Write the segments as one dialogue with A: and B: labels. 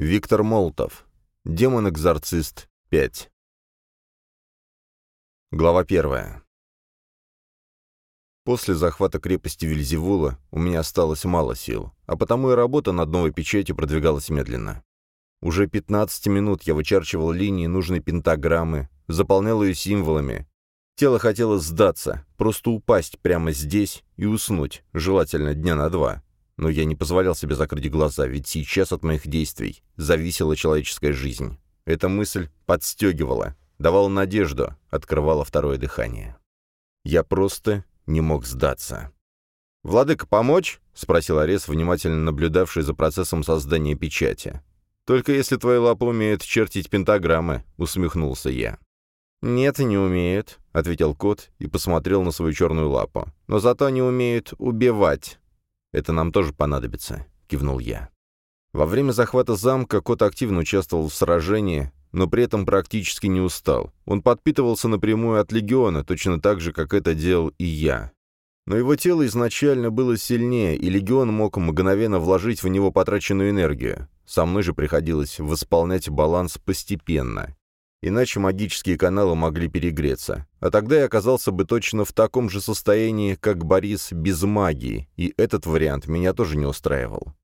A: Виктор Молотов. Демон-экзорцист 5. Глава первая. После захвата крепости Вильзевула у меня осталось мало сил, а потому и работа над новой печатью продвигалась медленно. Уже 15 минут я вычерчивал линии нужной пентаграммы, заполнял ее символами. Тело хотело сдаться, просто упасть прямо здесь и уснуть, желательно дня на два. Но я не позволял себе закрыть глаза, ведь сейчас от моих действий зависела человеческая жизнь. Эта мысль подстегивала, давала надежду, открывала второе дыхание. Я просто не мог сдаться. «Владыка, помочь?» — спросил Арес, внимательно наблюдавший за процессом создания печати. «Только если твои лапы умеют чертить пентаграммы», — усмехнулся я. «Нет, не умеют», — ответил кот и посмотрел на свою черную лапу. «Но зато они умеют убивать». «Это нам тоже понадобится», — кивнул я. Во время захвата замка кот активно участвовал в сражении, но при этом практически не устал. Он подпитывался напрямую от легиона, точно так же, как это делал и я. Но его тело изначально было сильнее, и легион мог мгновенно вложить в него потраченную энергию. Со мной же приходилось восполнять баланс постепенно. Иначе магические каналы могли перегреться. А тогда я оказался бы точно в таком же состоянии, как Борис без магии, и этот вариант меня тоже не устраивал.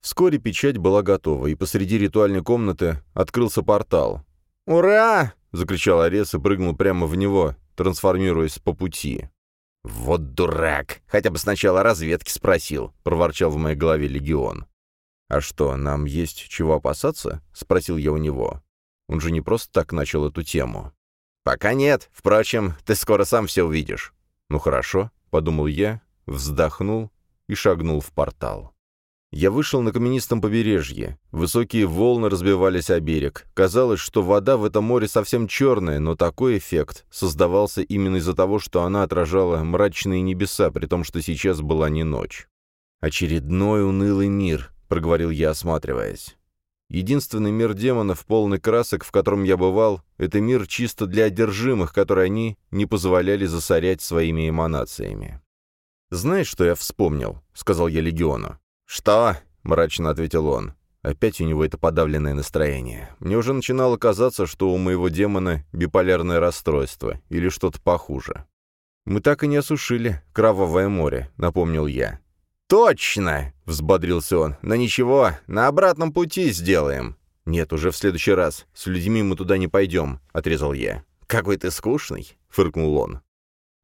A: Вскоре печать была готова, и посреди ритуальной комнаты открылся портал. «Ура!» — закричал Арес и прыгнул прямо в него, трансформируясь по пути. «Вот дурак! Хотя бы сначала разведки спросил», — проворчал в моей голове Легион. «А что, нам есть чего опасаться?» — спросил я у него. Он же не просто так начал эту тему. «Пока нет. Впрочем, ты скоро сам все увидишь». «Ну хорошо», — подумал я, вздохнул и шагнул в портал. Я вышел на каменистом побережье. Высокие волны разбивались о берег. Казалось, что вода в этом море совсем черная, но такой эффект создавался именно из-за того, что она отражала мрачные небеса, при том, что сейчас была не ночь. «Очередной унылый мир», — проговорил я, осматриваясь. Единственный мир демонов, полный красок, в котором я бывал, — это мир чисто для одержимых, который они не позволяли засорять своими эманациями. «Знаешь, что я вспомнил?» — сказал я Легиону. «Что?» — мрачно ответил он. Опять у него это подавленное настроение. Мне уже начинало казаться, что у моего демона биполярное расстройство или что-то похуже. «Мы так и не осушили Кровавое море», — напомнил я. «Точно!» — взбодрился он. «Но ничего, на обратном пути сделаем». «Нет, уже в следующий раз. С людьми мы туда не пойдем», — отрезал я. «Какой ты скучный!» — фыркнул он.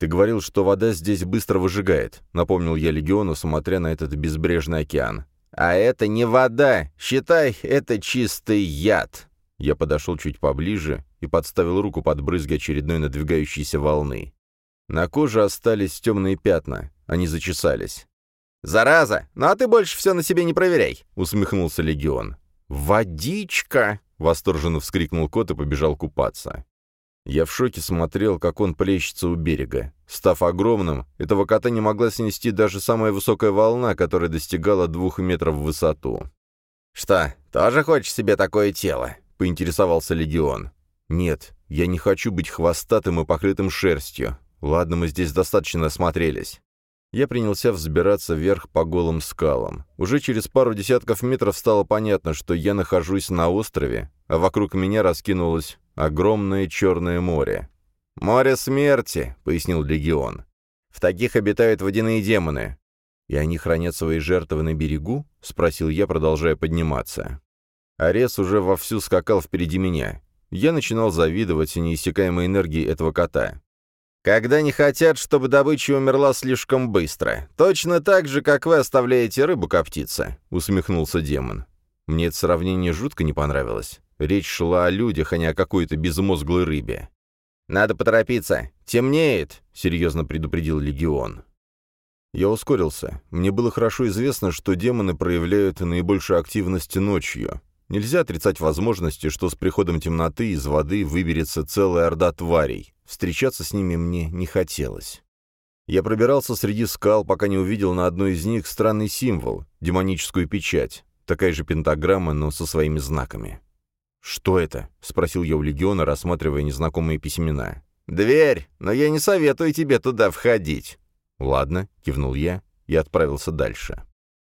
A: «Ты говорил, что вода здесь быстро выжигает», — напомнил я Легиону, смотря на этот безбрежный океан. «А это не вода! Считай, это чистый яд!» Я подошел чуть поближе и подставил руку под брызги очередной надвигающейся волны. На коже остались темные пятна, они зачесались. «Зараза! Ну а ты больше все на себе не проверяй!» — усмехнулся Легион. «Водичка!» — восторженно вскрикнул кот и побежал купаться. Я в шоке смотрел, как он плещется у берега. Став огромным, этого кота не могла снести даже самая высокая волна, которая достигала двух метров в высоту. «Что, тоже хочешь себе такое тело?» — поинтересовался Легион. «Нет, я не хочу быть хвостатым и покрытым шерстью. Ладно, мы здесь достаточно осмотрелись». Я принялся взбираться вверх по голым скалам. Уже через пару десятков метров стало понятно, что я нахожусь на острове, а вокруг меня раскинулось огромное черное море. «Море смерти», — пояснил Легион. «В таких обитают водяные демоны». «И они хранят свои жертвы на берегу?» — спросил я, продолжая подниматься. Арес уже вовсю скакал впереди меня. Я начинал завидовать неиссякаемой энергии этого кота. «Когда не хотят, чтобы добыча умерла слишком быстро. Точно так же, как вы оставляете рыбу коптиться», — усмехнулся демон. Мне это сравнение жутко не понравилось. Речь шла о людях, а не о какой-то безмозглой рыбе. «Надо поторопиться. Темнеет», — серьезно предупредил Легион. Я ускорился. Мне было хорошо известно, что демоны проявляют наибольшую активность ночью. Нельзя отрицать возможности, что с приходом темноты из воды выберется целая орда тварей. Встречаться с ними мне не хотелось. Я пробирался среди скал, пока не увидел на одной из них странный символ — демоническую печать. Такая же пентаграмма, но со своими знаками. «Что это?» — спросил я у Легиона, рассматривая незнакомые письмена. «Дверь, но я не советую тебе туда входить». «Ладно», — кивнул я и отправился дальше.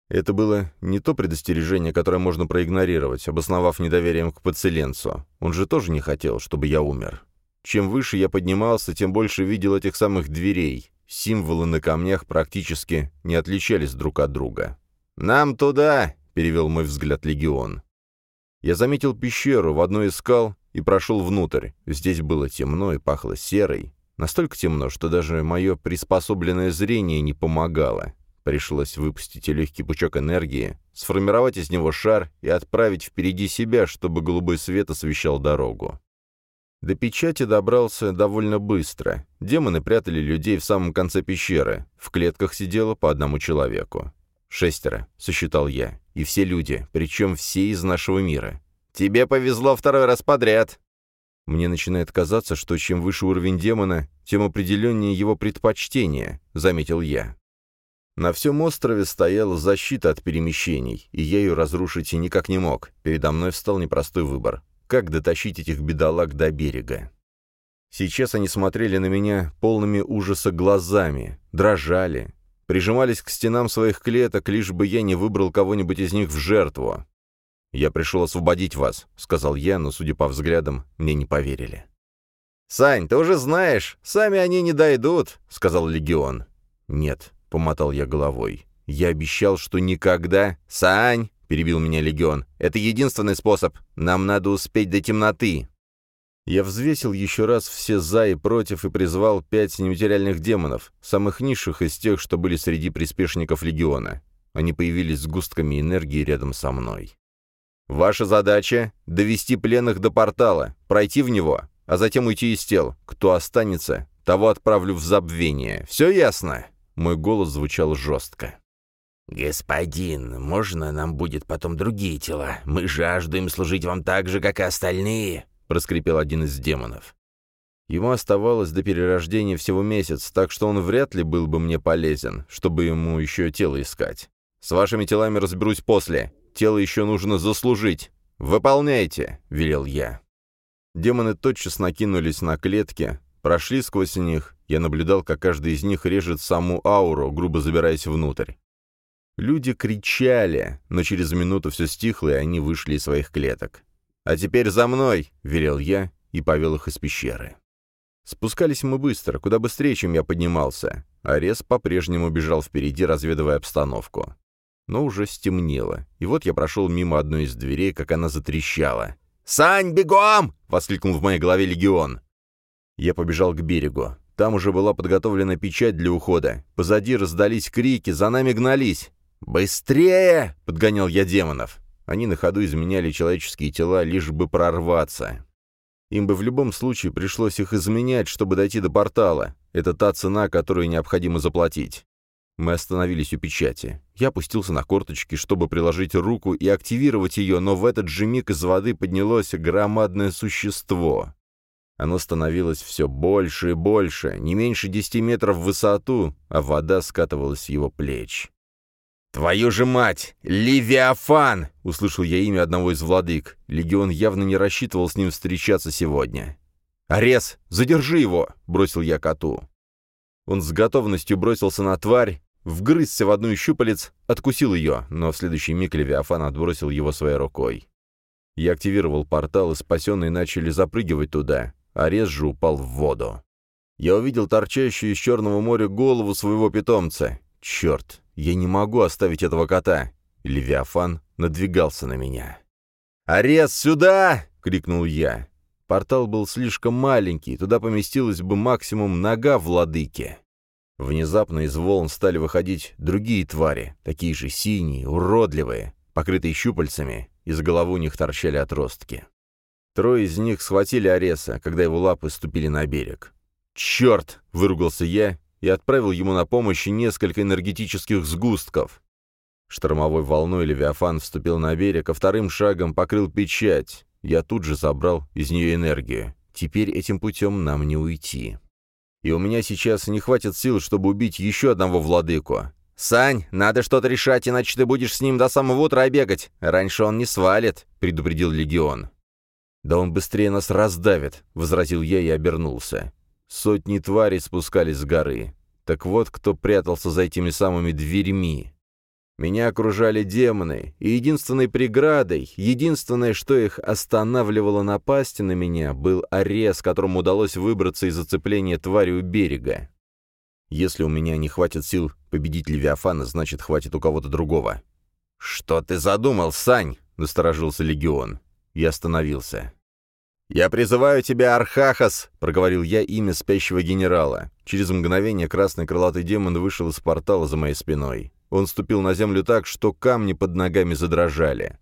A: Это было не то предостережение, которое можно проигнорировать, обосновав недоверием к подселенцу. Он же тоже не хотел, чтобы я умер. Чем выше я поднимался, тем больше видел этих самых дверей. Символы на камнях практически не отличались друг от друга. «Нам туда!» — перевел мой взгляд легион. Я заметил пещеру в одной из скал и прошел внутрь. Здесь было темно и пахло серой. Настолько темно, что даже мое приспособленное зрение не помогало. Пришлось выпустить легкий пучок энергии, сформировать из него шар и отправить впереди себя, чтобы голубой свет освещал дорогу. До печати добрался довольно быстро. Демоны прятали людей в самом конце пещеры. В клетках сидело по одному человеку. «Шестеро», — сосчитал я. «И все люди, причем все из нашего мира». «Тебе повезло второй раз подряд», мне начинает казаться, что чем выше уровень демона, тем определеннее его предпочтение, заметил я. На всем острове стояла защита от перемещений, и я ее разрушить никак не мог. Передо мной встал непростой выбор. Как дотащить этих бедолаг до берега? Сейчас они смотрели на меня полными ужаса глазами, дрожали, прижимались к стенам своих клеток, лишь бы я не выбрал кого-нибудь из них в жертву. «Я пришел освободить вас», — сказал я, но, судя по взглядам, мне не поверили. «Сань, ты уже знаешь, сами они не дойдут», — сказал Легион. «Нет», — помотал я головой. «Я обещал, что никогда...» «Сань!» — перебил меня Легион. «Это единственный способ. Нам надо успеть до темноты». Я взвесил еще раз все «за» и «против» и призвал пять нематериальных демонов, самых низших из тех, что были среди приспешников Легиона. Они появились с густками энергии рядом со мной. Ваша задача — довести пленных до портала, пройти в него, а затем уйти из тел. Кто останется, того отправлю в забвение. Все ясно?» Мой голос звучал жестко.
B: «Господин, можно нам будет потом другие тела? Мы жаждем служить вам так же, как и остальные», — проскрипел один из демонов.
A: Ему оставалось до перерождения всего месяц, так что он вряд ли был бы мне полезен, чтобы ему еще тело искать. С вашими телами разберусь после тело еще нужно заслужить. Выполняйте!» — велел я. Демоны тотчас накинулись на клетки, прошли сквозь них. Я наблюдал, как каждый из них режет саму ауру, грубо забираясь внутрь. Люди кричали, но через минуту все стихло, и они вышли из своих клеток. «А теперь за мной!» — велел я и повел их из пещеры. Спускались мы быстро, куда быстрее, чем я поднимался. Арес по-прежнему бежал впереди, разведывая обстановку но уже стемнело, и вот я прошел мимо одной из дверей, как она затрещала. «Сань, бегом!» — воскликнул в моей голове легион. Я побежал к берегу. Там уже была подготовлена печать для ухода. Позади раздались крики, за нами гнались. «Быстрее!» — подгонял я демонов. Они на ходу изменяли человеческие тела, лишь бы прорваться. Им бы в любом случае пришлось их изменять, чтобы дойти до портала. Это та цена, которую необходимо заплатить. Мы остановились у печати. Я опустился на корточки, чтобы приложить руку и активировать ее, но в этот же миг из воды поднялось громадное существо. Оно становилось все больше и больше, не меньше десяти метров в высоту, а вода скатывалась с его плеч. «Твою же мать! Левиафан!» — услышал я имя одного из владык. Легион явно не рассчитывал с ним встречаться сегодня. «Арес, задержи его!» — бросил я коту. Он с готовностью бросился на тварь, вгрызся в одну из щупалец, откусил ее, но в следующий миг Левиафан отбросил его своей рукой. Я активировал портал, и спасенные начали запрыгивать туда, а рез же упал в воду. Я увидел торчащую из Черного моря голову своего питомца. Черт, я не могу оставить этого кота. Левиафан надвигался на меня. «Арес, сюда!» — крикнул я. Портал был слишком маленький, туда поместилась бы максимум нога владыки. Внезапно из волн стали выходить другие твари, такие же синие, уродливые, покрытые щупальцами, из головы у них торчали отростки. Трое из них схватили Ареса, когда его лапы ступили на берег. «Черт!» — выругался я и отправил ему на помощь несколько энергетических сгустков. Штормовой волной Левиафан вступил на берег, а вторым шагом покрыл печать. Я тут же забрал из нее энергию. Теперь этим путем нам не уйти и у меня сейчас не хватит сил, чтобы убить еще одного владыку. «Сань, надо что-то решать, иначе ты будешь с ним до самого утра бегать. Раньше он не свалит», — предупредил Легион. «Да он быстрее нас раздавит», — возразил я и обернулся. Сотни тварей спускались с горы. Так вот, кто прятался за этими самыми дверьми. Меня окружали демоны, и единственной преградой, единственное, что их останавливало напасть на меня, был арес, которому удалось выбраться из зацепления твари у берега. Если у меня не хватит сил победить Левиафана, значит, хватит у кого-то другого. «Что ты задумал, Сань?» — насторожился Легион. Я остановился. «Я призываю тебя, Архахас!» — проговорил я имя спящего генерала. Через мгновение красный крылатый демон вышел из портала за моей спиной. Он ступил на землю так, что камни под ногами задрожали.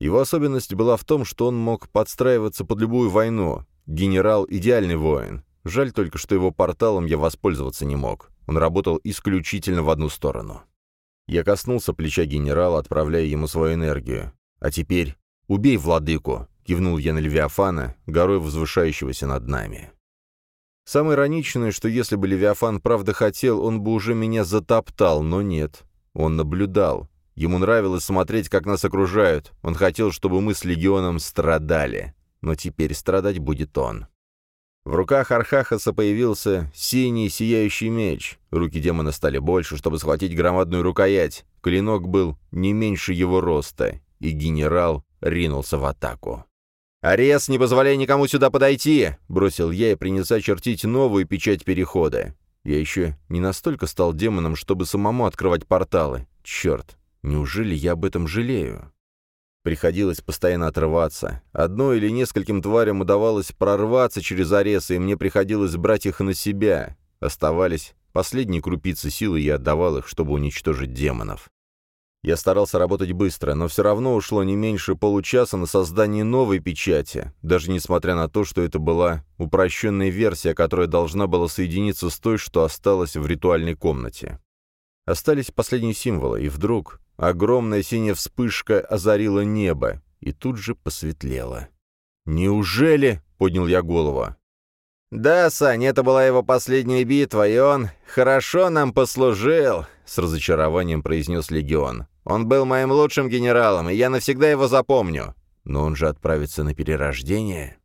A: Его особенность была в том, что он мог подстраиваться под любую войну. Генерал — идеальный воин. Жаль только, что его порталом я воспользоваться не мог. Он работал исключительно в одну сторону. Я коснулся плеча генерала, отправляя ему свою энергию. «А теперь убей владыку!» — кивнул я на Левиафана, горой возвышающегося над нами. Самое ироничное, что если бы Левиафан правда хотел, он бы уже меня затоптал, но нет. Он наблюдал. Ему нравилось смотреть, как нас окружают. Он хотел, чтобы мы с Легионом страдали. Но теперь страдать будет он. В руках Архахаса появился синий сияющий меч. Руки демона стали больше, чтобы схватить громадную рукоять. Клинок был не меньше его роста, и генерал ринулся в атаку. «Арес, не позволяй никому сюда подойти!» — бросил я и принялся чертить новую печать перехода. Я еще не настолько стал демоном, чтобы самому открывать порталы. Черт, неужели я об этом жалею? Приходилось постоянно отрываться. Одной или нескольким тварям удавалось прорваться через аресы, и мне приходилось брать их на себя. Оставались последние крупицы силы, и я отдавал их, чтобы уничтожить демонов. Я старался работать быстро, но все равно ушло не меньше получаса на создание новой печати, даже несмотря на то, что это была упрощенная версия, которая должна была соединиться с той, что осталась в ритуальной комнате. Остались последние символы, и вдруг огромная синяя вспышка озарила небо, и тут же посветлело. «Неужели?» — поднял я голову. «Да, Сань, это была его последняя битва, и он хорошо нам послужил», — с разочарованием произнес Легион. «Он был моим лучшим генералом, и я навсегда его запомню. Но он же отправится на перерождение».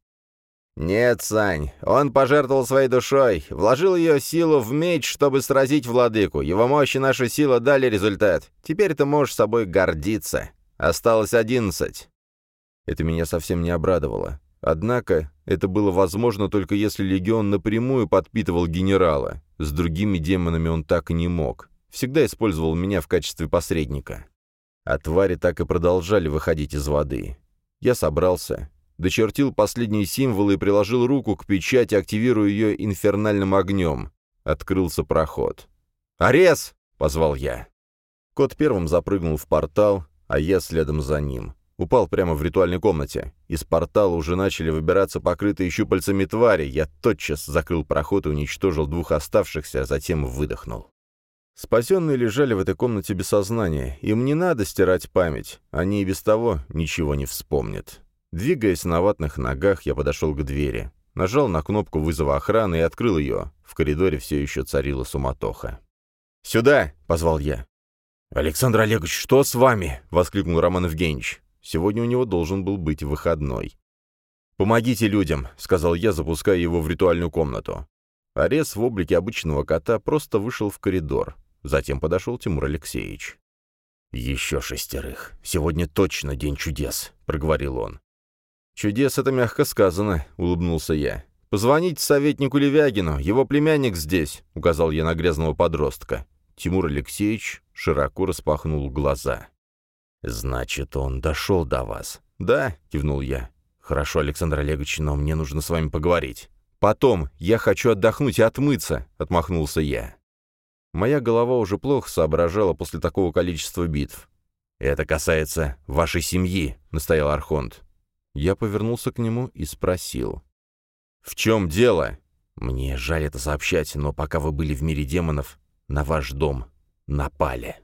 A: «Нет, Сань, он пожертвовал своей душой, вложил ее силу в меч, чтобы сразить владыку. Его мощь и наша сила дали результат. Теперь ты можешь собой гордиться. Осталось одиннадцать». Это меня совсем не обрадовало. Однако это было возможно только если легион напрямую подпитывал генерала. С другими демонами он так и не мог. Всегда использовал меня в качестве посредника. А твари так и продолжали выходить из воды. Я собрался, дочертил последние символы и приложил руку к печати, активируя ее инфернальным огнем. Открылся проход. «Арес!» — позвал я. Кот первым запрыгнул в портал, а я следом за ним. Упал прямо в ритуальной комнате. Из портала уже начали выбираться покрытые щупальцами твари. Я тотчас закрыл проход и уничтожил двух оставшихся, а затем выдохнул. Спасенные лежали в этой комнате без сознания. Им не надо стирать память. Они и без того ничего не вспомнят. Двигаясь на ватных ногах, я подошел к двери. Нажал на кнопку вызова охраны и открыл ее. В коридоре все еще царила суматоха. «Сюда!» — позвал я. «Александр Олегович, что с вами?» — воскликнул Роман Евгеньевич. Сегодня у него должен был быть выходной. «Помогите людям», — сказал я, запуская его в ритуальную комнату. Арес в облике обычного кота просто вышел в коридор. Затем подошел Тимур Алексеевич. «Еще шестерых. Сегодня точно день чудес», — проговорил он. «Чудес — это мягко сказано», — улыбнулся я. «Позвоните советнику Левягину, его племянник здесь», — указал я на грязного подростка. Тимур Алексеевич широко распахнул глаза. «Значит, он дошел до вас?» «Да», — кивнул я. «Хорошо, Александр Олегович, но мне нужно с вами поговорить». «Потом, я хочу отдохнуть и отмыться», — отмахнулся я. Моя голова уже плохо соображала после такого количества битв. «Это касается вашей семьи», — настоял Архонт. Я повернулся к нему и спросил. «В чем дело?» «Мне жаль это сообщать, но пока вы были в мире демонов, на ваш дом напали».